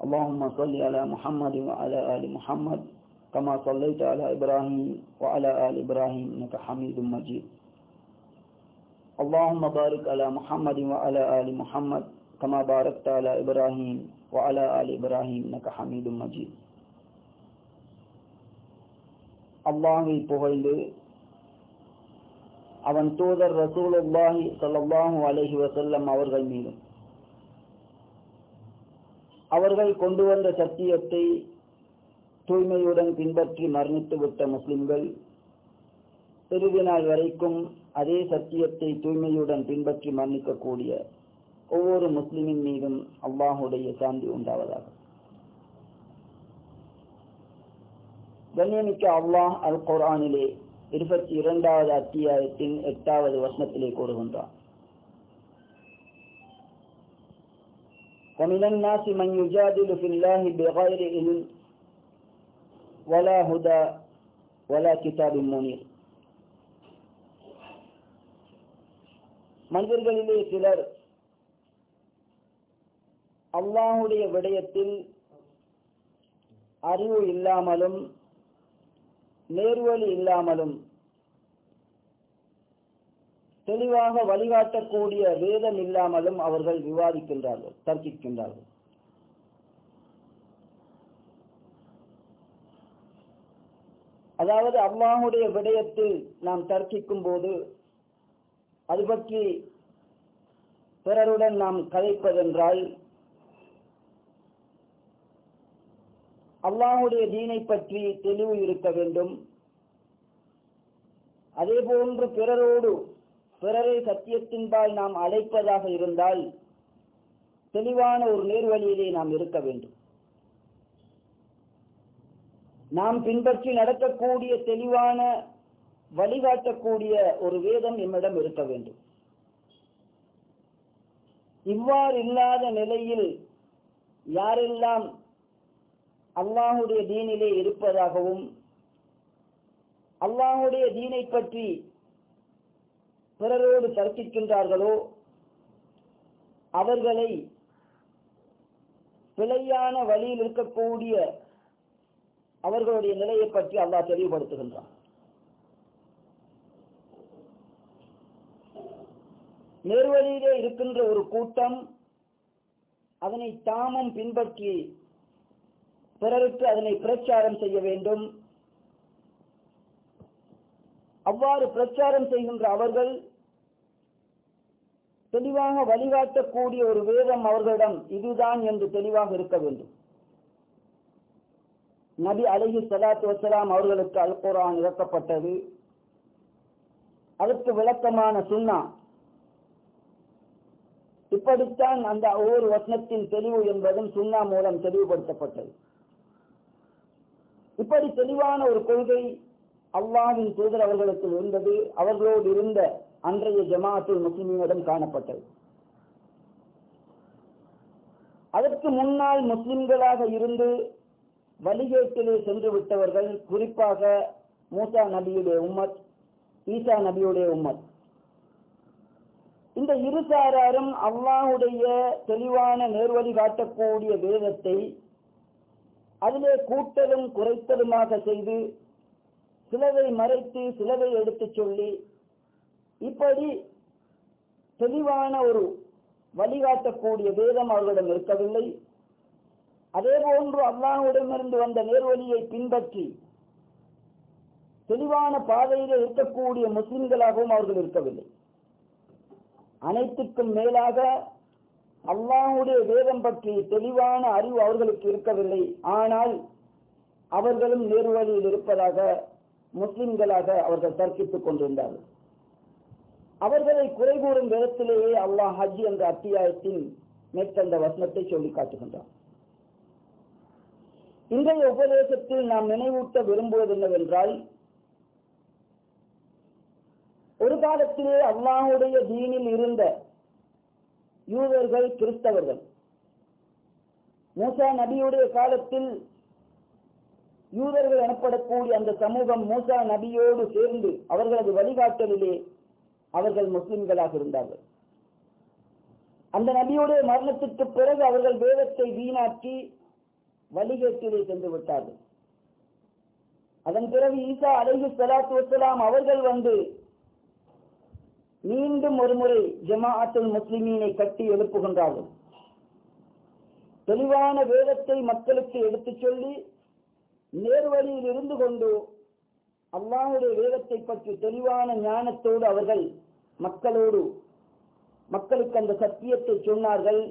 اللهم صل على محمد وعلى آل محمد كما صليت على إبراهيم وعلى آل إبراهيم إنك حميد مجيد اللهم بارك على محمد وعلى آل محمد كما باركت على إبراهيم وعلى آل إبراهيم إنك حميد مجيد அல்லாஹை புகழ்ந்து அவன் தூதர் ரசூலுல்லாஹி ஸல்லல்லாஹு அலைஹி வஸல்லம் அவர்கள் மீதும் அவர்கள் கொண்டு வந்த சத்தியத்தை தூய்மையுடன் பின்பற்றி மரணித்து விட்ட முஸ்லிம்கள் இறுதி நாள் வரைக்கும் அதே சத்தியத்தை தூய்மையுடன் பின்பற்றி மரணிக்கக்கூடிய ஒவ்வொரு முஸ்லிமின் மீதும் அல்லாஹுடைய சாந்தி உண்டாவதாக. கண்ணியமிக்க அல்லாஹ் அல் குரானிலே இருபத்தி இரண்டாவது அத்தியாயத்தின் எட்டாவது வசனத்திலே கூறுகின்றான். ومن الناس من يجادل في الله بغير علم ولا هدى ولا كتاب منير மனிதர்களிலே சிலர் அல்லாஹுடைய விடயத்தில் அறிவு இல்லாமலும் நேர்வழி இல்லாமலும் தெளிவாக வழிகாட்டக்கூடிய வேதம் இல்லாமலும் அவர்கள் விவாதிக்கின்றார்கள் தர்க்கிக்கின்றார்கள். அதாவது அல்லாஹுடைய விடயத்தில் நாம் தர்க்கிக்கும் போது அது பற்றி பிறருடன் நாம் கதைப்பதென்றால் அல்லாஹுடைய தீனை பற்றி தெளிவு இருக்க வேண்டும். அதே போன்று பிறரோடு பிறரை சத்தியத்தின்பால் நாம் அழைப்பதாக இருந்தால் தெளிவான ஒரு நேர்வழியிலே நாம் இருக்க வேண்டும். நாம் பின்பற்றி நடக்கக்கூடிய தெளிவான வழிகாட்டக்கூடிய ஒரு வேதம் எம்மிடம் இருக்க வேண்டும். இவ்வாறு இல்லாத நிலையில் யாரெல்லாம் அல்லாஹுடைய தீனிலே இருப்பதாகவும் அல்லாஹுடைய தீனை பற்றி பிறரோடு தர்க்கிக்கின்றார்களோ அவர்களை பிழையான வழியில் இருக்கக்கூடிய அவர்களுடைய நிலையை பற்றி அல்லாஹ் தெளிவுபடுத்துகின்றான். நேர்வழியிலே இருக்கின்ற ஒரு கூட்டம் அதனை தாமும் பின்பற்றி பிறருக்கு அதனை பிரச்சாரம் செய்ய வேண்டும். அவ்வாறு பிரச்சாரம் செய்கின்ற அவர்கள் தெளிவாக வழிகாட்டக்கூடிய ஒரு வேதம் அவர்களிடம் இதுதான் என்று தெளிவாக இருக்க வேண்டும். நபி அலஹி சலாத்து வசலாம் அவர்களுக்கு அல் குரான் இறக்கப்பட்டது. அதற்கு விளக்கமான சுண்ணா. இப்படித்தான் அந்த ஒவ்வொரு வசனத்தின் தெளிவு என்பதும் சுண்ணா மூலம் தெளிவுபடுத்தப்பட்டது. இப்படி தெளிவான ஒரு கொள்கை அல்லாவின் தூதர் அவர்களுக்கு இருந்தது அவர்களோடு இருந்த அன்றைய ஜமாத்துல் முஸ்லிமிடம் காணப்பட்டது. அதற்கு முன்னால் முஸ்லிம்களாக இருந்து வழிகேட்டிலே சென்று விட்டவர்கள் குறிப்பாக மூசா நபியுடைய உம்மத் ஈசா நபியுடைய உம்மத். இந்த இரு சாராரும் அல்லாஹுடைய தெளிவான நேர்வழி காட்டக்கூடிய வேதத்தை அதிலே கூட்டலும் குறைத்தலுமாக செய்து சிலவை மறைத்து சிலவை எடுத்துச் சொல்லி இப்படி தெளிவான ஒரு வழிகாட்டக்கூடிய வேதம் அவர்களிடம் இருக்கவில்லை. அதே போன்று அல்லாஹுடமிருந்து வந்த நேர்வழியை பின்பற்றி தெளிவான பாதையில் இருக்கக்கூடிய முஸ்லிம்களாகவும் அவர்கள் இருக்கவில்லை. அனைத்துக்கும் மேலாக அல்லாஹுடைய வேதம் பற்றி தெளிவான அறிவு அவர்களுக்கு இருக்கவில்லை. ஆனால் அவர்களும் நேர்வழியில் இருப்பதாக முஸ்லிம்களாக அவர்கள் தர்க்கித்துக் கொண்டிருந்தார்கள். அவர்களை குறை கூறும் விதத்திலேயே அல்லாஹ் ஹஜ் என்ற அத்தியாயத்தின் மேற்கண்ட வசனத்தை சொல்லி காட்டுகின்றார் இன்றைய உபதேசத்தில் நாம் நினைவூட்ட விரும்புவது என்னவென்றால் ஒரு காலத்திலே அல்லாஹுடைய தீனில் இருந்த யூதர்கள் கிறிஸ்தவர்கள் மூசா நபியுடைய காலத்தில் யூதர்கள் எனப்படக்கூடிய அந்த சமூகம் மூசா நபியோடு சேர்ந்து அவர்களது வழிகாட்டலிலே அவர்கள் முஸ்லிம்களாக இருந்தார்கள். அந்த நபியுடைய மரணத்திற்கு பிறகு அவர்கள் வேதத்தை வீணாக்கி வழிகேட்டிலே சென்று விட்டார்கள். அதன் பிறகு ஈசா அலைஹி ஸலாத்து வசலாம் அவர்கள் வந்து மீண்டும் ஒருமுறை ஜமாஅத்துல் முஸ்லிமீனை கட்டி எழுப்புகின்றார்கள். தெளிவான வேதத்தை மக்களுக்கு எடுத்துச் சொல்லி நேர்வழியில் இருந்து கொண்டு அல்லாஹுடைய வேதத்தை பற்றி தெளிவான ஞானத்தோடு அவர்கள் மக்களோடு மக்களுக்கு அந்த சத்தியத்தை சொன்னார்கள்.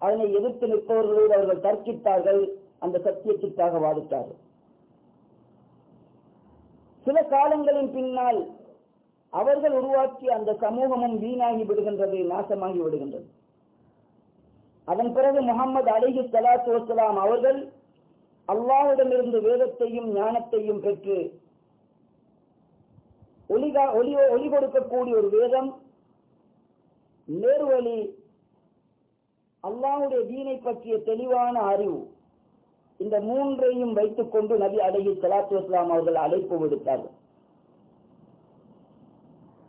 அதனை எதிர்த்து நிற்பவர்களோடு அவர்கள் தர்க்கித்தார்கள். அந்த சத்தியத்திற்காக வாதிட்டார்கள். சில காலங்களின் பின்னால் அவர்கள் உருவாக்கிய அந்த சமூகமும் வீணாகி விடுகின்றது நாசமாகி விடுகின்றது. அதன் பிறகு முகமது அலிஹி சலாத்து வசலாம் அவர்கள் அல்லாவிடமிருந்து வேதத்தையும் ஞானத்தையும் பெற்று ஒளிகா ஒளி ஒளி கொடுக்கக்கூடிய ஒரு வேதம் நேர்வழி அல்லாவுடைய தீனை பற்றிய தெளிவான அறிவு இந்த மூன்றையும் வைத்துக் கொண்டு நபி அலஹி சலாத்து இஸ்லாம் அவர்கள் அழைப்பு விடுத்தார்கள்.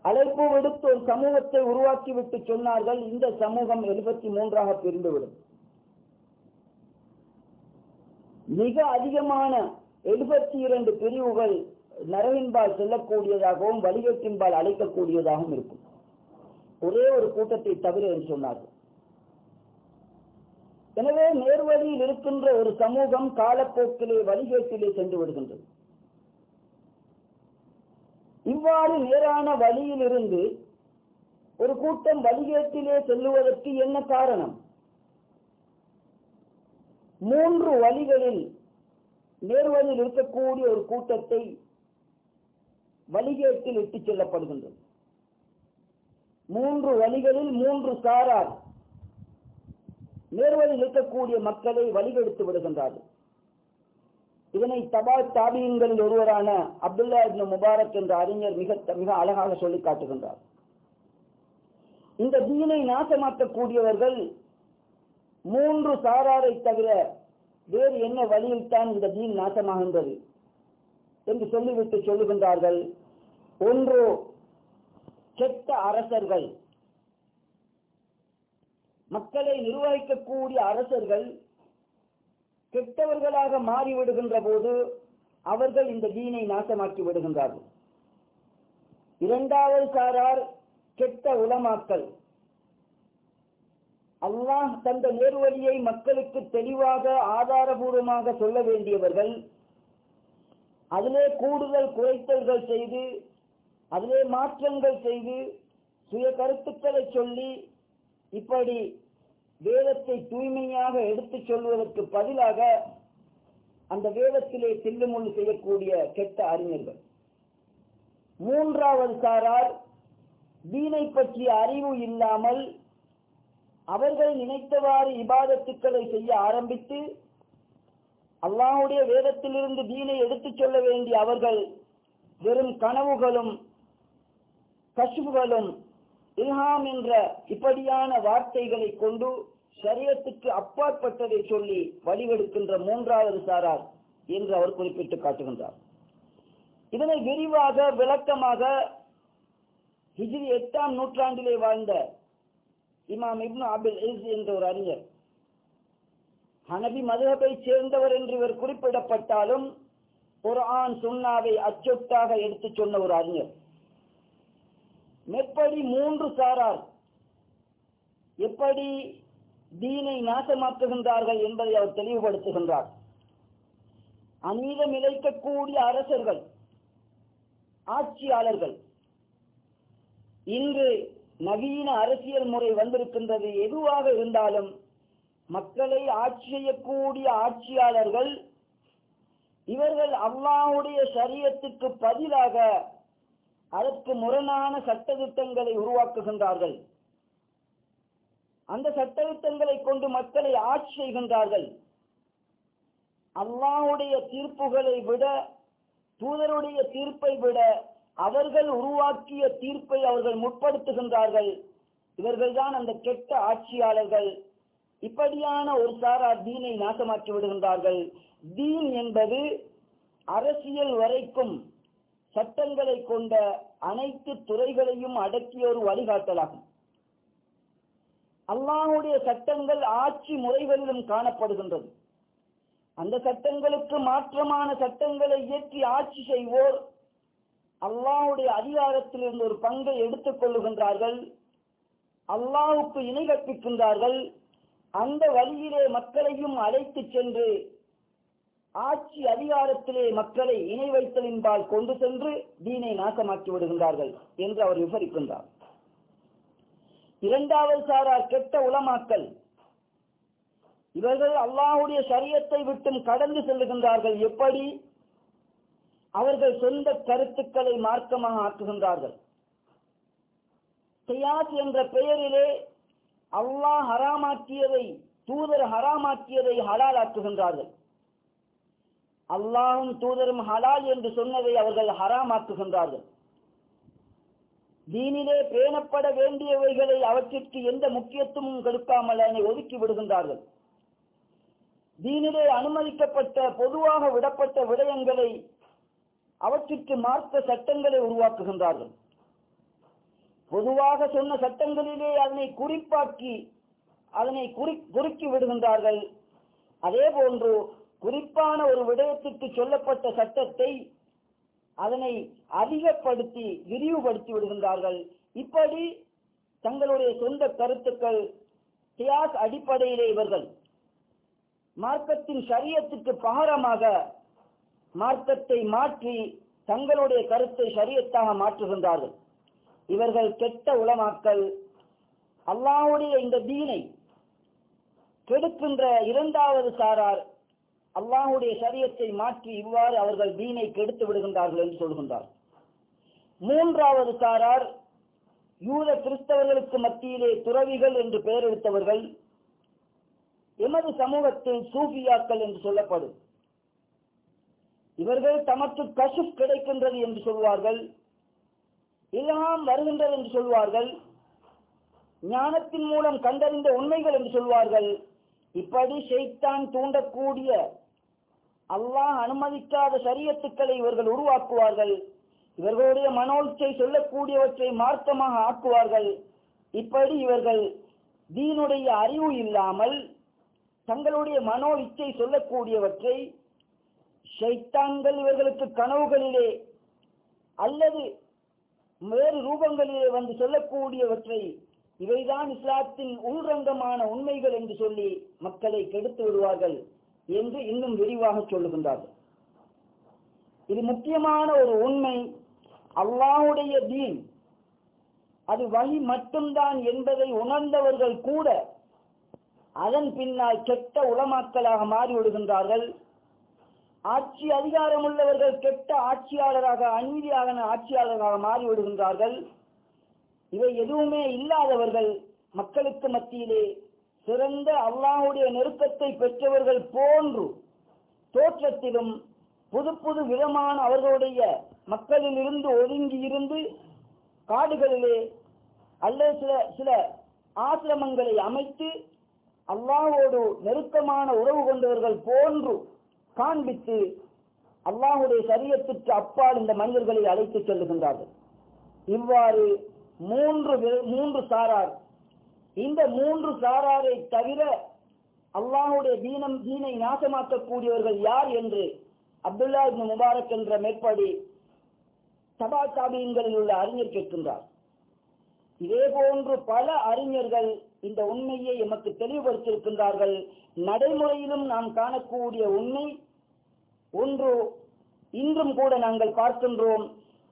அழைப்பு விடுத்து ஒரு சமூகத்தை உருவாக்கிவிட்டு சொன்னார்கள் இந்த சமூகம் எழுபத்தி மூன்றாக பிரிந்துவிடும். மிக அதிகமான எழுபத்தி இரண்டு பிரிவுகள் நரவின்பால் செல்லக்கூடியதாகவும் வலிகட்டின்பால் அழைக்கக்கூடியதாகவும் இருக்கும். ஒரே ஒரு கூட்டத்தை தவிர என்று சொன்னார்கள். எனவே நேர்வழியில் இருக்கின்ற ஒரு சமூகம் காலப்போக்கிலே வழிகேட்டிலே சென்று விடுகின்றது. இவ்வாறு நேரான வழியில் இருந்து ஒரு கூட்டம் வழிகேட்டிலே செல்லுவதற்கு என்ன காரணம்? மூன்று வழிகளில் நேர்வழியில் இருக்கக்கூடிய ஒரு கூட்டத்தை வழிகேட்டில் இட்டுச் செல்லப்படுகின்றது. மூன்று வழிகளில் மூன்று சாரார் நேர்வழியில் இருக்கக்கூடிய மக்களை வழிகெடுத்து விடுகின்றார்கள். இதனை தபா தாபியங்களில் ஒருவரான அப்துல்லா இப்னு முபாரக் என்ற அறிஞர் மிக மிக அழகாக சொல்லி காட்டுகின்றார். இந்த தீனை நாசமாக்கக்கூடியவர்கள் மூன்று சாராரை தவிர வேறு என்ன வழியில் தான் இந்த தீன் நாசமாகின்றது? என்று சொல்லிவிட்டு சொல்லுகின்றார்கள். ஒன்று கெட்ட அரசர்கள். மக்களை நிர்வகிக்கக்கூடிய அரசர்கள் கெட்டவர்களாக மாறிவிடுகின்ற போது அவர்கள் இந்த தீனை நாசமாக்கி விடுகின்றார்கள். இரண்டாவது சாரார் கெட்ட உலமாக்கல். அல்லாஹ் தந்த நேர்வழியை மக்களுக்கு தெளிவாக ஆதாரபூர்வமாக சொல்ல வேண்டியவர்கள் அதிலே கூடுதல் குறைத்தல்கள் செய்து அதிலே மாற்றங்கள் செய்து சுய கருத்துக்களை சொல்லி இப்படி வேதத்தை தூய்மையாக எடுத்துச் சொல்வதற்கு பதிலாக அந்த வேதத்திலே தில்லுமுள்ளு செய்யக்கூடிய கெட்ட அறிஞர்கள். மூன்றாவது சாரார் தீனை பற்றிய அறிவு இல்லாமல் அவர்கள் நினைத்தவாறு இபாதத்துக்களை செய்ய ஆரம்பித்து அல்லாஹுடைய வேதத்திலிருந்து தீனை எடுத்துச் சொல்ல வேண்டிய அவர்கள் வெறும் கனவுகளும் கசுவுகளும் இல்ஹாம் என்ற இப்படியான வார்த்தைகளை கொண்டு சரியத்துக்கு அப்பாற்பட்டதை சொல்லி வழிவெடுக்கின்ற மூன்றாவது சாரார் என்று அவர் குறிப்பிட்டு காட்டுகின்றார். இதனை விரிவாக விளக்கமாக ஹிஜிரி எட்டாம் நூற்றாண்டிலே வாழ்ந்த இமாம் இப்னு அபில் இஸ் என்ற ஒரு அறிஞர். ஹனபி மதுகபை சேர்ந்தவர் என்று இவர் குறிப்பிடப்பட்டாலும் ஒரு ஆண் சுண்ணாவை அச்சொட்டாக எடுத்துச் சொன்ன ஒரு அறிஞர். மேற்படி மூன்று சாரார் எப்படி தீனை நாசமாக்குகின்றார்கள் என்பதை அவர் தெளிவுபடுத்துகின்றார். அநீதம் இழைக்கக்கூடிய அரசர்கள் ஆட்சியாளர்கள் இன்று நவீன அரசியல் முறை வந்திருக்கின்றது. எதுவாக இருந்தாலும் மக்களை ஆட்சி செய்யக்கூடிய ஆட்சியாளர்கள் இவர்கள் அல்லாவுடைய சரியத்துக்கு பதிலாக அதற்கு முரணான சட்டத்திட்டங்களை உருவாக்குகின்றார்கள். அந்த சட்டத்திட்டங்களை கொண்டு மக்களை ஆட்சி செய்கின்றார்கள். அல்லாவுடைய தீர்ப்புகளை விட தூதருடைய தீர்ப்பை விட அவர்கள் உருவாக்கிய தீர்ப்பை அவர்கள் முற்படுத்துகின்றார்கள். இவர்கள்தான் அந்த கெட்ட ஆட்சியாளர்கள். இப்படியான ஒரு சாரார் தீனை நாசமாக்கி விடுகின்றார்கள். தீன் என்பது அரசியல் வரைக்கும் சட்டங்களை கொண்ட அனைத்து துறைகளையும் அடக்கிய ஒரு வழிகாட்டலாகும். அல்லாஹுடைய சட்டங்கள் ஆட்சி முறைகளிலும் காணப்படுகின்றது. அந்த சட்டங்களுக்கு மாற்றமான சட்டங்களை இயற்றி ஆட்சி செய்வோர் அல்லாவுடைய அதிகாரத்தில் இருந்து ஒரு பங்கை எடுத்துக் கொள்ளுகின்றார்கள். அல்லாஹுக்கு இணை கற்பிக்கின்றார்கள். அந்த வழியிலே மக்களையும் அழைத்து சென்று ஆட்சி அதிகாரத்திலே மக்களை இணை வைத்தலின்பால் கொண்டு சென்று தீனை நாசமாக்கி விடுகின்றார்கள் என்று அவர் விவரிக்கின்றார். இரண்டாவது சாரார் கெட்ட உளமாக்கல். இவர்கள் அல்லாஹுடைய சரியத்தை விட்டும் கடந்து செல்லுகின்றார்கள். எப்படி? அவர்கள் சொந்த கருத்துக்களை மார்க்கமாக ஆக்குகின்றார்கள். செய்யாத் என்ற பெயரிலே அல்லாஹ் ஹராமாக்கியதை தூதர் ஹராமாக்கியதை ஹலால் ஆக்குகின்றார்கள். அல்லாஹும் தூதரும் ஹலால் என்று சொன்னதை அவர்கள் ஹராமாக்குகின்றார்கள். தீனிலே பேணப்பட வேண்டியவைகளை அவற்றிற்கு எந்த முக்கியத்துவமும் கொடுக்காமல் அதனை ஒதுக்கி விடுகின்றார்கள். தீனிலே அனுமதிக்கப்பட்ட பொதுவாக விடப்பட்ட விடயங்களை அவற்றுக்கு மார்க்க சட்டங்களை உருவாக்குகின்றார்கள். பொதுவாக சொன்ன சட்டங்களிலே அதனை குறிப்பாக்கி அதனை குறி குறுக்கி விடுகின்றார்கள். அதே போன்று குறிப்பான ஒரு விடயத்திற்கு சொல்லப்பட்ட சட்டத்தை அதனை அதிகப்படுத்தி விரிவுபடுத்தி விடுகின்றார்கள். இப்படி தங்களுடைய சொந்த கருத்துக்கள் தியாஸ் அடிப்படையிலே இவர்கள் மார்க்கத்தின் சரியத்துக்கு பகரமாக மார்க்கத்தை மாற்றி தங்களுடைய கருத்தை சரியத்தாக மாற்றுகின்றார்கள். இவர்கள் கெட்ட உளமாக்கல் அல்லாவுடைய இந்த தீனை கெடுக்கின்ற இரண்டாவது சாரார் அல்லாஹுடைய சரியத்தை மாற்றி இவ்வாறு அவர்கள் தீனை கெடுத்து விடுகின்றார்கள் என்று சொல்கின்றார். மூன்றாவது சாரார் யூத கிறிஸ்தவர்களுக்கு மத்தியிலே துறவிகள் என்று பெயர் எடுத்தவர்கள் எமது சமூகத்தில் சூஃபியாக்கள் என்று சொல்லப்படும். இவர்கள் தமக்கு கசுப் கிடைக்கின்றது என்று சொல்வார்கள். இல்ஹாம் வருகின்றது என்று சொல்வார்கள். ஞானத்தின் மூலம் கண்டறிந்த உண்மைகள் என்று சொல்வார்கள். இப்படி செய்தான் தூண்டக்கூடிய அல்லாஹ் அனுமதிக்காத சரியத்துக்களை இவர்கள் உருவாக்குவார்கள். இவர்களுடைய மனோச்சை சொல்லக்கூடியவற்றை மார்க்கமாக ஆக்குவார்கள். இப்படி இவர்கள் தீனுடைய அறிவு இல்லாமல் தங்களுடைய மனோ இச்சை சொல்லக்கூடியவற்றை ஷைத்தான்கள் இவர்களுக்கு கனவுகளிலே அல்லது வேறு ரூபங்களிலே வந்து சொல்லக்கூடியவற்றை இவைதான் இஸ்லாத்தின் உள்ரங்கமான உண்மைகள் என்று சொல்லி மக்களை கெடுத்து விடுவார்கள் என்று இன்னும் விரிவாக சொல்லுகின்றார்கள். இது முக்கியமான ஒரு உண்மை. அல்லாவுடைய தீன் அது வழி மட்டும்தான் என்பதை உணர்ந்தவர்கள் கூட அதன் பின்னால் கெட்ட உளமாக்கலாக மாறிவிடுகின்றார்கள். ஆட்சி அதிகாரம் உள்ளவர்கள் கெட்ட ஆட்சியாளராக அநீதியாக ஆட்சியாளராக மாறிவிடுகின்றார்கள். இவை எதுவுமே இல்லாதவர்கள் மக்களுக்கு மத்தியிலே சிறந்த அல்லாஹுடைய நெருக்கத்தை பெற்றவர்கள் போன்று தோற்றத்திலும் புது புது விதமான அவர்களுடைய மக்களில் இருந்து ஒதுங்கி இருந்து காடுகளிலே அல்லது சில சில ஆசிரமங்களை அமைத்து அல்லாஹோடு நெருக்கமான உறவு கொண்டவர்கள் போன்று காண்பித்து அல்லாஹுடைய சரியத்திற்கு அப்பால் இந்த மனிதர்களை அழைத்துச் செல்லுகின்றார்கள். இவ்வாறு மூன்று மூன்று சாரார். இந்த மூன்று சாராரை தவிர அல்லாஹுடைய தீனம் தீனை நாசமாக்கக்கூடியவர்கள் யார் என்று அப்துல்லா இப்னு முபாரக் என்ற மேற்படி சபா தாபியங்களில் உள்ள அறிஞர் கேட்கின்றார். இதே போன்று பல அறிஞர்கள் இந்த உண்மையை எமக்கு தெளிவுபடுத்தியிருக்கின்றார்கள். நடைமுறையிலும் நாம் காணக்கூடிய உண்மை ஒன்று இன்றும் கூட நாங்கள் பார்க்கின்றோம்.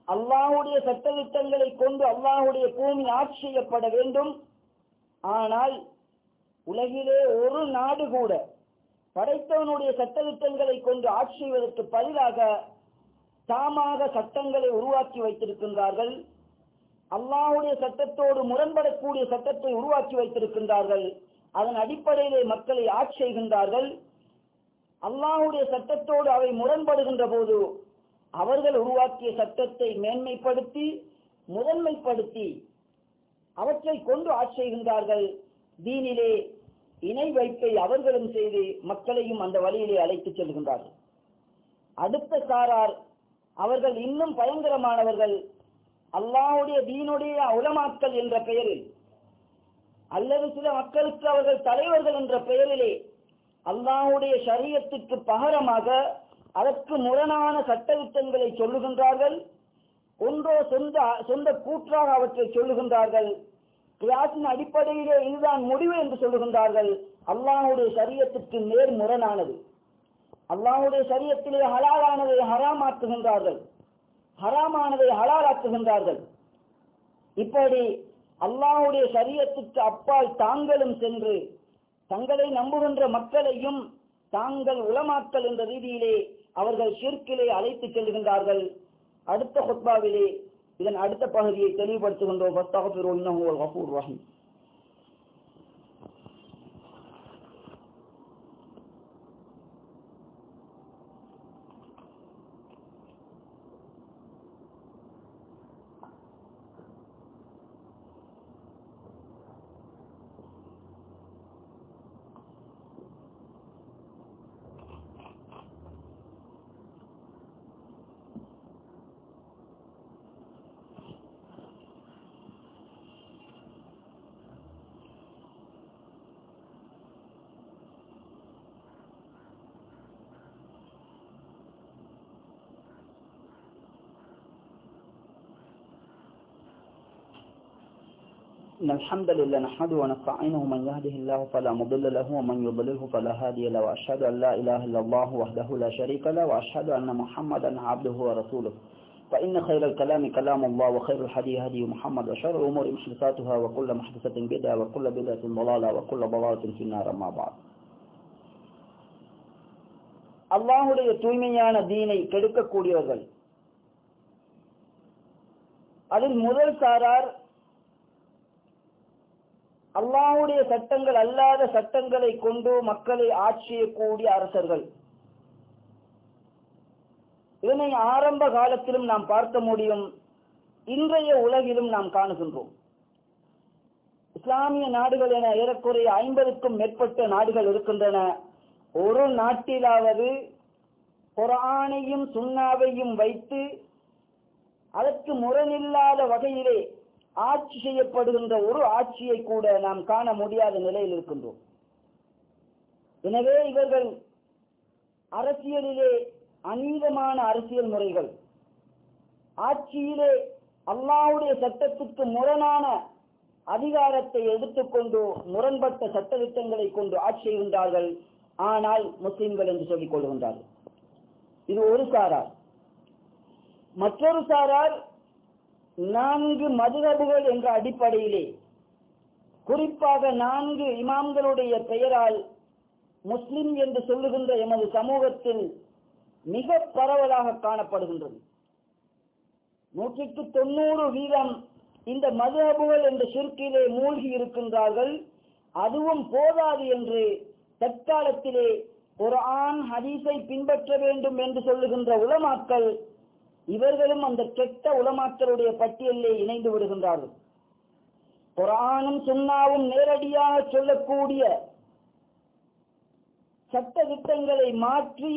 அல்லாஹுடைய சட்டத்திட்டங்களை கொண்டு அல்லாஹுடைய பூமி ஆட்சி செய்யப்பட வேண்டும். ஆனால் உலகிலே ஒரு நாடு கூட படைத்தவனுடைய சட்டத்திட்டங்களை கொண்டு ஆட்சி செய்வதற்கு பதிலாக தாமாக சட்டங்களை உருவாக்கி வைத்திருக்கின்றார்கள். அல்லாவுடைய சட்டத்தோடு முரண்படக்கூடிய சட்டத்தை உருவாக்கி வைத்திருக்கின்றார்கள். அதன் அடிப்படையிலே மக்களை ஆட்சி செய்கின்றார்கள். அல்லாவுடைய சட்டத்தோடு அவை முரண்படுகின்ற போது அவர்கள் உருவாக்கிய சட்டத்தை மேன்மைப்படுத்தி முதன்மைப்படுத்தி அவற்றை கொண்டு ஆட்சி செய்கின்றார்கள். தீனிலே இணை வைப்பை அவர்களும் செய்து மக்களையும் அந்த வழியிலே அழைத்துச் செல்கின்றார்கள். அடுத்த சாரார் அவர்கள் இன்னும் பயங்கரமானவர்கள். அல்லாவுடைய தீனுடைய உலமாக்கல் என்ற பெயரில் அல்லது சில மக்களுக்கு அவர்கள் தலைவர்கள் என்ற பெயரிலே அல்லாவுடைய சரீரத்திற்கு பகரமாக அதற்கு முரணான சட்டத்திட்டங்களை சொல்லுகின்றார்கள் ஒன்றோ சொந்த சொந்த கூற்றாக அவற்றை சொல்லுகின்றார்கள் கிளாஸின் அடிப்படையிலே இதுதான் முடிவு என்று சொல்லுகின்றார்கள் அல்லாஹுடைய சரியத்துக்கு நேர் முரணானது. அல்லாஹுடைய சரியத்திலே ஹலாலானதை ஹராமாக்குகின்றார்கள். ஹராமானதை ஹலாலாக்குகின்றார்கள். இப்படி அல்லாஹுடைய சரியத்துக்கு அப்பால் தாங்களும் சென்று தங்களை நம்புகின்ற மக்களையும் தாங்கள் உளமாக்கல் என்ற ரீதியிலே அவர்கள் ஷிர்கிலே அழைத்து செல்கின்றார்கள். அடுத்த ஹொத்பாவிலே இதன் அடுத்த பகுதியை தெளிவுபடுத்துகின்றோம். إن الحمد لله نحمده ونستعينه من يهده الله فلا مضل له ومن يضلله فلا هادي له. وأشهد أن لا إله إلا الله وحده لا شريك له. وأشهد أن محمدا عبده ورسوله. فإن خير الكلام كلام الله وخير الحديث هدي محمد. وشر الأمور محدثاتها وكل محدثة بدعة وكل بدعة ضلالة وكل ضلالة في النار. ما بعد. أنا ديني كلك கெடுக்கக்கூடியவர்கள் அதில் முதல் சாரார் அல்லாஹுடைய சட்டங்கள் அல்லாத சட்டங்களை கொண்டு மக்களை ஆட்சியக்கூடிய அரசர்கள். இதனை ஆரம்ப காலத்திலும் நாம் பார்க்க முடியும். இன்றைய உலகிலும் நாம் காணுகின்றோம். இஸ்லாமிய நாடுகள் என ஏறக்குறைய ஐம்பதுக்கும் மேற்பட்ட நாடுகள் இருக்கின்றன. ஒரு நாட்டிலாவது குரானையும் சுண்ணாவையும் வைத்து அதற்கு முரணில்லாத வகையிலே ஆட்சி செய்யப்படுகின்ற ஒரு ஆட்சியை கூட நாம் காண முடியாத நிலையில் இருக்கின்றோம். எனவே இவர்கள் அரசியலிலே அநீதமான அரசியல் முறைகள் ஆட்சியிலே அல்லாவுடைய சட்டத்துக்கு முரணான அதிகாரத்தை எடுத்துக்கொண்டு முரண்பட்ட சட்டத்திட்டங்களை கொண்டு ஆட்சி செய்கின்றார்கள். ஆனால் முஸ்லிம்கள் என்று சொல்லிக் கொள்கின்றார்கள். இது ஒரு சாரார். மற்றொரு சாரார் நான்கு மதுகபுகள் என்ற அடிப்படையிலே குறிப்பாக நான்கு இமாம்களுடைய பெயரால் முஸ்லிம் என்று சொல்லுகின்ற எமது சமூகத்தில் மிக பரவலாக காணப்படுகின்றது. நூற்றுக்கு தொண்ணூறு வீதம் இந்த மதுஹபுகள் என்ற சிற்கிலே மூழ்கி இருக்கின்றார்கள். அதுவும் போதாது என்று தற்காலத்திலே ஒரு ஆண் ஹதீஸை பின்பற்ற வேண்டும் என்று சொல்லுகின்ற உலமாக்கள் இவர்களும் அந்த கெட்ட உலமாக்களுடைய பட்டியலிலே இணைந்து விடுகின்றார்கள். குரானும் சுண்ணாவும் நேரடியாக சொல்லக்கூடிய சட்ட திட்டங்களை மாற்றி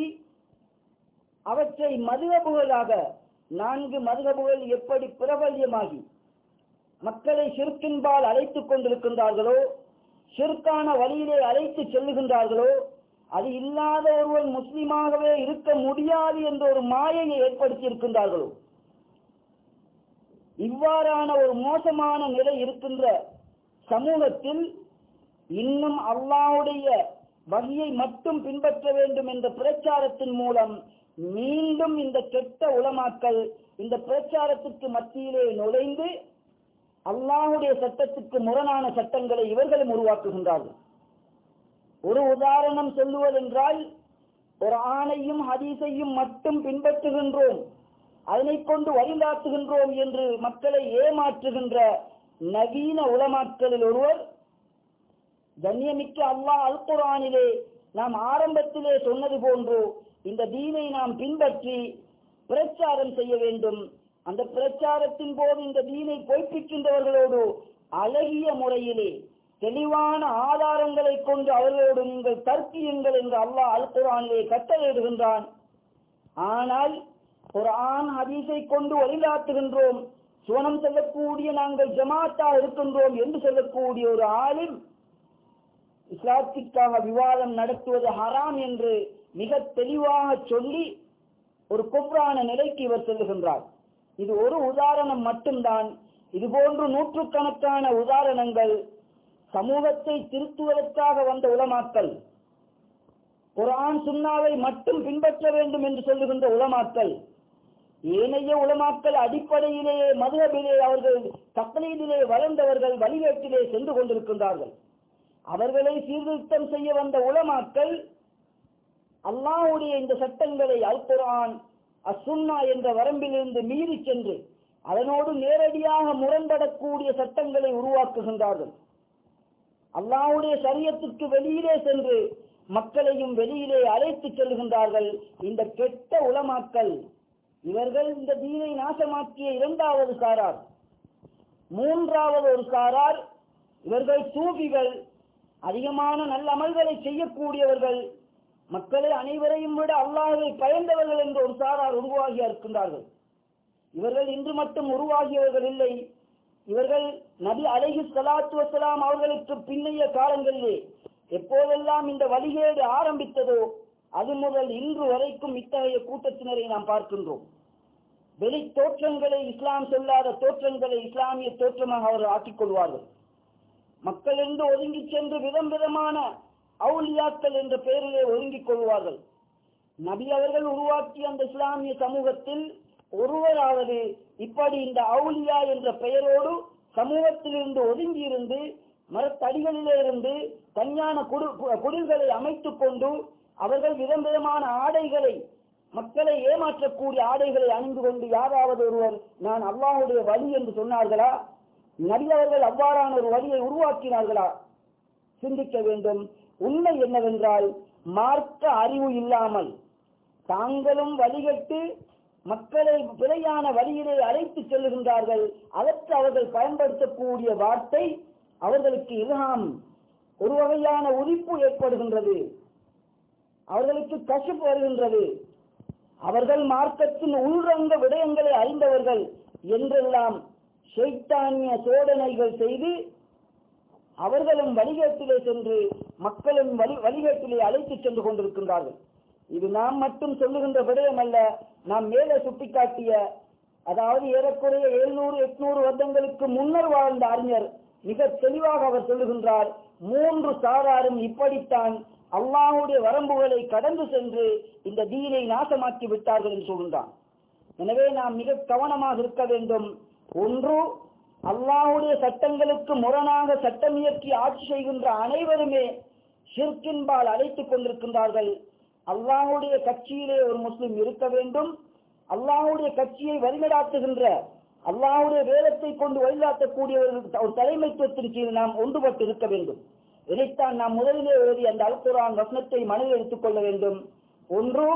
அவற்றை மதுகபுகளாக நான்கு மதுகபுகள் எப்படி பிரபல்யமாகி மக்களை சிறுக்கின்பால் அழைத்துக் கொண்டிருக்கின்றார்களோ சிறுக்கான வழியிலே அழைத்து செல்லுகின்றார்களோ அது இல்லாத ஒருவன் முஸ்லிமாகவே இருக்க முடியாது என்ற ஒரு மாயையை ஏற்படுத்தி இருக்கின்றார்களோ இவ்வாறான ஒரு மோசமான நிலை இருக்கின்ற சமூகத்தில் இன்னும் அல்லாவுடைய வகையை மட்டும் பின்பற்ற வேண்டும் என்ற பிரச்சாரத்தின் மூலம் மீண்டும் இந்த கெட்ட உளமாக்கல் இந்த பிரச்சாரத்துக்கு மத்தியிலே நுழைந்து அல்லாவுடைய சட்டத்துக்கு முரணான சட்டங்களை இவர்களும் உருவாக்குகின்றார்கள். ஒரு உதாரணம் சொல்லுவதென்றால் ஒரு ஆணையும் ஹதீஸையும் மட்டும் பின்பற்றுகின்றோம் அதனை கொண்டு வழிகாட்டுகின்றோம் என்று மக்களை ஏமாற்றுகின்ற நவீன உலமாக்களில் ஒருவர் கண்ணியமிக்க அல்லாஹ் அல் குரானிலே நாம் ஆரம்பத்திலே சொன்னது போன்று இந்த தீனை நாம் பின்பற்றி பிரச்சாரம் செய்ய வேண்டும். அந்த பிரச்சாரத்தின் போது இந்த தீனை பொய்ப்பிக்கின்றவர்களோடு அழகிய முறையிலே தெளிவான ஆதாரங்களை கொண்டு அவர்களோடு நீங்கள் தர்க்கியுங்கள் என்று அல்லாஹ் அல் குரானிலே கட்டளையிடுகின்றான். ஆனால் குரான் ஹதீஸை கொண்டு வழிகாட்டுகின்றோம். சுவனம் செல்லக்கூடிய நாங்கள் ஜமாத்தா இருக்கின்றோம் என்று சொல்லக்கூடிய ஒரு ஆளும் இஸ்லாத்திற்காக விவாதம் நடத்துவது ஹராம் என்று மிக தெளிவாக சொல்லி ஒரு குப்ரான நிலைக்கு இவர் செல்லுகின்றார். இது ஒரு உதாரணம் மட்டும்தான். இது போன்று நூற்றுக்கணக்கான உதாரணங்கள் சமூகத்தை திருத்துவதற்காக வந்த உலமாக்கல் குரான் சுன்னாவை மட்டும் பின்பற்ற வேண்டும் என்று சொல்லுகின்ற உலமாக்கல் ஏனைய உலமாக்கல் அடிப்படையிலேயே மதுரபிலே அவர்கள் தக்லீதிலே வளர்ந்தவர்கள் வழிவேட்டிலே சென்று கொண்டிருக்கின்றார்கள். அவர்களை சீர்திருத்தம் செய்ய வந்த உலமாக்கல் அல்லாஹ்வுடைய இந்த சட்டங்களை அல் குர்ஆன் அசுன்னா என்ற வரம்பிலிருந்து மீறி சென்று அதனோடு நேரடியாக முரண்படக்கூடிய சட்டங்களை உருவாக்குகின்றார்கள். அல்லாவுடைய சரியத்திற்கு வெளியிலே சென்று மக்களையும் வெளியிலே அழைத்து செல்கின்றார்கள். இந்த கெட்ட உலமாக்கல் இவர்கள் இந்த தீனை நாசமாக்கிய இரண்டாவது சாரார் மூன்றாவது ஒரு சாரார் இவர்கள் சூஃபிகள் அதிகமான நல்ல அமல்களை செய்யக்கூடியவர்கள் மக்களை அனைவரையும் விட அல்லாஹை பயந்தவர்கள் என்று ஒரு சாரார் உருவாகிய இருக்கின்றார்கள். இவர்கள் இன்று மட்டும் உருவாகியவர்கள் இல்லை. இவர்கள் நபி அலைஹி சலாத்து வசலாம் அவர்களுக்கு பின்னைய காலங்களிலே எப்போதெல்லாம் இந்த வழிகேடு ஆரம்பித்ததோ அது முதல் இன்று வரைக்கும் இத்தகைய கூட்டத்தினரை நாம் பார்க்கின்றோம். வெளி தோற்றங்களை இஸ்லாம் சொல்லாத தோற்றங்களை இஸ்லாமிய தோற்றமாக அவர்கள் ஆக்கிக் கொள்வார்கள். மக்களிருந்து ஒதுங்கி சென்று விதம் விதமான அவுலியாக்கள் என்ற பெயரிலே ஒதுங்கிக் கொள்வார்கள். நபி அவர்கள் உருவாக்கிய அந்த இஸ்லாமிய சமூகத்தில் ஒருவராவது இப்படி இந்த அவுலியா என்ற பெயரோடு சமூகத்திலிருந்து ஒதுங்கி இருந்து மரத்தடிகளிலே இருந்து தனியான குடு குடில்களை அமைத்துக் கொண்டு அவர்கள் விதம் விதமான ஆடைகளை மக்களை ஏமாற்றக்கூடிய ஆடைகளை அணிந்து கொண்டு யாராவது ஒருவர் நான் அல்லாஹுடைய வழி என்று சொன்னார்களா? நபியவர்கள் அவ்வாறான ஒரு வழியை உருவாக்கினார்களா? சிந்திக்க வேண்டும். உண்மை என்னவென்றால் மார்க்க அறிவு இல்லாமல் தாங்களும் வழிகட்டு மக்களை பிழையான வழியிலே அழைத்து செல்லுகின்றார்கள். அதற்கு அவர்கள் பயன்படுத்தக்கூடிய வார்த்தை அவர்களுக்கு இல்ஹாம் ஒரு வகையான உதிப்பு ஏற்படுகின்றது. அவர்களுக்கு கசுப்பு வருகின்றது. அவர்கள் மார்க்கத்தின் உள்ரங்க விடயங்களை அறிந்தவர்கள் என்றெல்லாம் சைத்தானிய சோதனைகள் செய்து அவர்களும் வழிகேட்டிலே சென்று மக்களும் வழி வழிகேட்டிலே அழைத்து சென்று கொண்டிருக்கின்றார்கள். இது நாம் மட்டும் சொல்லுகின்ற விடயம் அல்ல. நாம் மேலே சுட்டிக்காட்டிய அதாவது ஏறக்குறைய எழுநூறு எட்நூறு வருடங்களுக்கு முன்னர் வாழ்ந்த அறிஞர் மிக தெளிவாக அவர் சொல்லுகின்றார் மூன்று சாராரும் இப்படித்தான் அல்லாஹுடைய வரம்புகளை கடந்து சென்று இந்த தீனை நாசமாக்கி விட்டார்கள் என்று சொல்கின்றான். எனவே நாம் மிக கவனமாக இருக்க வேண்டும். ஒன்று அல்லாஹுடைய சட்டங்களுக்கு முரணாக சட்டம் இயக்கி ஆட்சி செய்கின்ற அனைவருமே ஷிர்கின்பால் அழைத்துக் கொண்டிருக்கின்றார்கள். அல்லாஹுடைய கட்சியிலே ஒரு முஸ்லிம் இருக்க வேண்டும். அல்லாஹுடைய கட்சியை வழிநடாத்துகின்ற அல்லாஹுடைய வேதத்தை கொண்டு வழிகாட்டக்கூடியவர்கள் ஒரு தலைமைத்துவத்தின் கீழ் நாம் ஒன்றுபட்டு இருக்க வேண்டும். இதைத்தான் நாம் முதலிலே எழுதி அந்த அல்குரான் வசனத்தை மனதில் எடுத்துக் கொள்ள வேண்டும். ஒன்று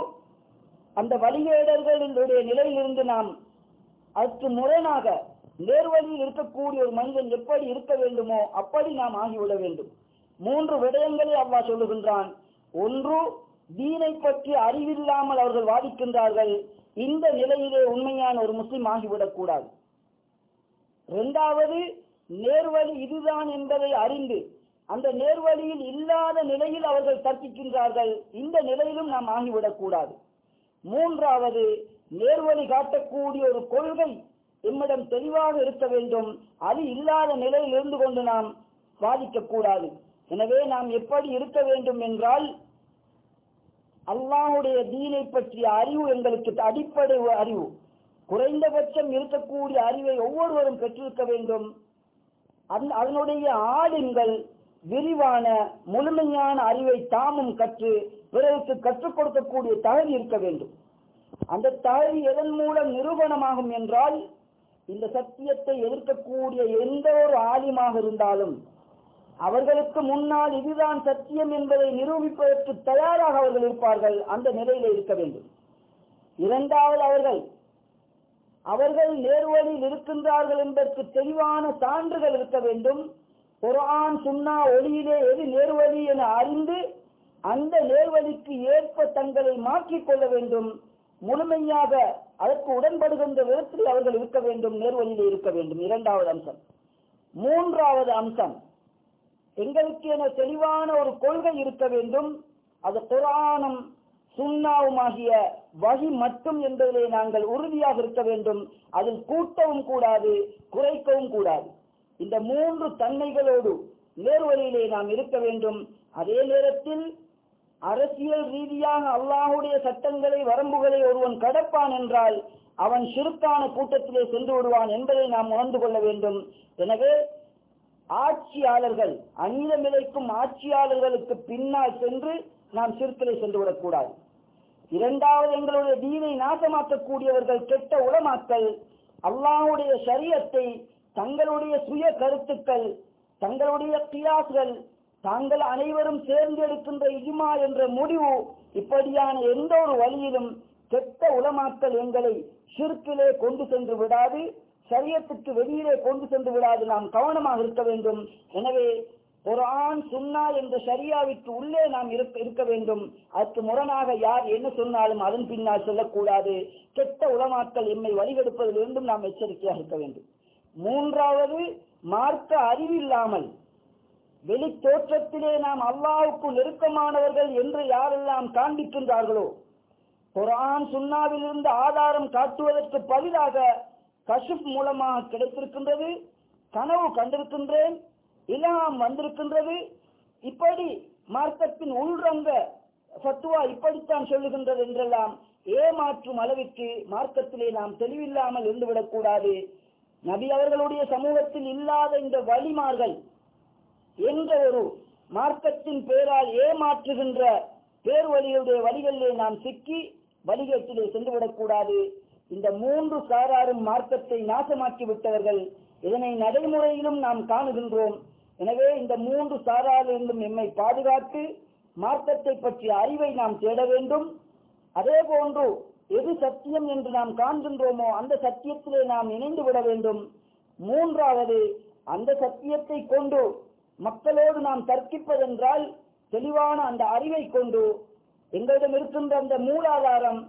அந்த வழிகேடர்களுடைய நிலையிலிருந்து நாம் அதற்கு முரணாக நேர்வழியில் இருக்கக்கூடிய ஒரு மனிதன் எப்படி இருக்க வேண்டுமோ அப்படி நாம் ஆகிவிட வேண்டும். மூன்று விடயங்களை அவ்வா சொல்லுகின்றான். ஒன்று தீனை பற்றி அறிவில்லாமல் அவர்கள் வாதிக்கின்றார்கள். இந்த நிலையிலே உண்மையான ஒரு முஸ்லிம் ஆகிவிடக் கூடாது இரண்டாவது நேர்வழி இதுதான் என்பதை அறிந்து அந்த நேர்வழியில் இல்லாத நிலையில் அவர்கள் தர்க்கிக்கின்றார்கள். இந்த நிலையிலும் நாம் ஆகிவிடக் கூடாது மூன்றாவது நேர்வழி காட்டக்கூடிய ஒரு கொள்கை எம்மிடம் தெளிவாக இருக்க வேண்டும். அது இல்லாத நிலையில் இருந்து கொண்டு நாம் வாதிக்கக்கூடாது. எனவே நாம் எப்படி இருக்க வேண்டும் என்றால் அல்லாஹுடைய தீனை பற்றிய அறிவு எங்களுக்கு அடிப்படை அறிவு. குறைந்தபட்சம் இருக்கக்கூடிய அறிவை ஒவ்வொருவரும் பெற்றிருக்க வேண்டும். அதனுடைய ஆளுங்கள் விரிவான முழுமையான அறிவை தாமும் கற்று பிறருக்கு கற்றுக் கொடுக்கக்கூடிய தகுதி இருக்க வேண்டும். அந்த தகுதி எதன் மூலம் நிரூபணமாகும் என்றால் இந்த சத்தியத்தை எதிர்க்கக்கூடிய எந்த ஒரு ஆலிமாக இருந்தாலும் அவர்களுக்கு முன்னால் இதுதான் சத்தியம் என்பதை நிரூபிப்பதற்கு தயாராக அவர்கள் இருப்பார்கள். அந்த நிலையில இருக்க வேண்டும். இரண்டாவது அவர்கள் அவர்கள் நேர்வழியில் இருக்கின்றார்கள் என்பதற்கு தெளிவான சான்றுகள் இருக்க வேண்டும். குரான் சுன்னா ஒளியிலே எது நேர்வழி என அறிந்து அந்த நேர்வழிக்கு ஏற்ப தங்களை மாற்றிக் கொள்ள வேண்டும். முழுமையாக அதற்கு உடன்படுகின்ற விதத்தில் அவர்கள் இருக்க வேண்டும். நேர்வழியிலே இருக்க வேண்டும். இரண்டாவது அம்சம். மூன்றாவது அம்சம். எங்களுக்கு என தெளிவான ஒரு கொள்கை இருக்க வேண்டும். அது குரானும் சுண்ணாவுமாகிய வகி மட்டும் என்பதிலே நாங்கள் உறுதியாக இருக்க வேண்டும். அதில் கூட்டவும் கூடாது குறைக்கவும் கூடாது. இந்த மூன்று தன்மைகளோடு நேர்வழியிலே நாம் இருக்க வேண்டும். அதே நேரத்தில் அரசியல் ரீதியாக அல்லாஹுடைய சட்டங்களை வரம்புகளை ஒருவன் கடப்பான் என்றால் அவன் சிறுக்கான கூட்டத்திலே சென்று விடுவான் என்பதை நாம் உணர்ந்து கொள்ள வேண்டும். எனவே ஆட்சியாளர்கள் அநீதம் விளைக்கும் ஆட்சியாளர்களுக்கு பின்னால் சென்று நாம் சிறுக்கிலே சென்று விடக்கூடாது. இரண்டாவது எங்களுடைய தீனை நாசமாக்கக்கூடியவர்கள் கெட்ட உளமாக்கல் அல்லாவுடைய சரியத்தை தங்களுடைய சுய கருத்துக்கள் தங்களுடைய கியாஸ்கள் தாங்கள் அனைவரும் சேர்ந்து எடுக்கின்ற இஜுமா என்ற முடிவு இப்படியான எந்த ஒரு வழியிலும் கெட்ட உளமாக்கல் எங்களை சிறுக்கிலே கொண்டு சென்று விடாது. சரியத்துக்கு வெளியிலே கொண்டு சென்று விடாது நாம் கவனமாக இருக்க வேண்டும். எனவே குர்ஆன் சுன்னா என்ற சரியாவிற்கு உள்ளே நாம் இருக்க இருக்க வேண்டும். அதற்கு முரணாக யார் என்ன சொன்னாலும் அதன் பின்னால் சொல்லக்கூடாது. கெட்ட உளமாக்கல் எம்மை வழிகெடுப்பதிலிருந்தும் நாம் எச்சரிக்கையாக இருக்க வேண்டும். மூன்றாவது மார்க்க அறிவில்லாமல் வெளி தோற்றத்திலே நாம் அல்லாவுக்கு நெருக்கமானவர்கள் என்று யாரெல்லாம் காண்பிக்கின்றார்களோ குரான் சுன்னாவிலிருந்து ஆதாரம் காட்டுவதற்கு பதிலாக கஷிப் மூலமாக கிடைத்திருக்கின்றது கனவு கண்டிருக்கின்றேன் இலாம் வந்திருக்கின்றது. இப்படி மார்க்கத்தின் உள்ரங்க ஃபத்துவா இப்படித்தான் சொல்லுகின்றது என்றெல்லாம் ஏமாற்றும் அளவிற்கு மார்க்கத்திலே நாம் தெளிவில்லாமல் இருந்துவிடக்கூடாது நபி அவர்களுடைய சமூகத்தில் இல்லாத இந்த வழிமார்கள் என்ற ஒரு மார்க்கத்தின் பேரால் ஏமாற்றுகின்ற பேர் வழிகளுடைய வழிகளிலே நாம் சிக்கி வழிகட்டிலே சென்றுவிடக்கூடாது இந்த மூன்று சாராரும் மார்க்கத்தை நாசமாக்கி விட்டவர்கள் இதனை நடைமுறையிலும் நாம் காணுகின்றோம். எனவே இந்த மூன்று சாராரிலிருந்தும் எம்மை பாதுகாத்து மார்க்கத்தை பற்றிய அறிவை நாம் தேட வேண்டும். அதே போன்று எது சத்தியம் என்று நாம் காண்கின்றோமோ அந்த சத்தியத்திலே நாம் இணைந்து விட வேண்டும். மூன்றாவது அந்த சத்தியத்தை கொண்டு மக்களோடு நாம் தர்க்கிப்பதென்றால் தெளிவான அந்த அறிவை கொண்டு எங்களிடம் இருக்கின்ற அந்த மூலாதாரம்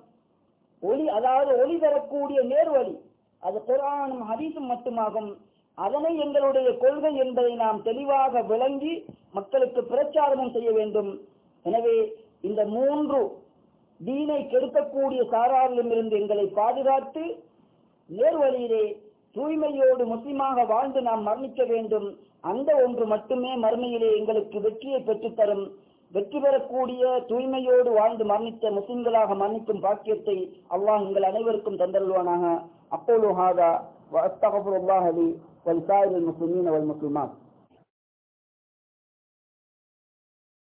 ஒளி அதாவது ஒளி தரக்கூடிய நேர்வழி. அது குரானும் ஹதீஸும் மட்டுமாகும். அதனை எங்களுடைய கொள்கை என்பதை நாம் தெளிவாக விளங்கி மக்களுக்கு பிரச்சாரமும் செய்ய வேண்டும். எனவே இந்த மூன்று தீனை கெடுக்கக்கூடிய சாராரிலிருந்து எங்களை பாதுகாத்து நேர்வழியிலே தூய்மையோடு முஸ்லிமாக வாழ்ந்து நாம் மரணிக்க வேண்டும். அந்த ஒன்று மட்டுமே மறுமையிலே எங்களுக்கு வெற்றியை பெற்றுத்தரும். வெற்றி பெறக்கூடிய தூய்மையோடு வாழ்ந்து மரணித்த முஸ்லிம்களாக மரணிக்கும் பாக்கியத்தை அல்லாஹ் எங்கள் அனைவருக்கும் தந்தருள்வானாக. அப்போலோ ஹாதா வஸ்தகபுல்லாஹலி வல்சாயில் முஸ்லிமீன் அவள் முஸ்லிமான்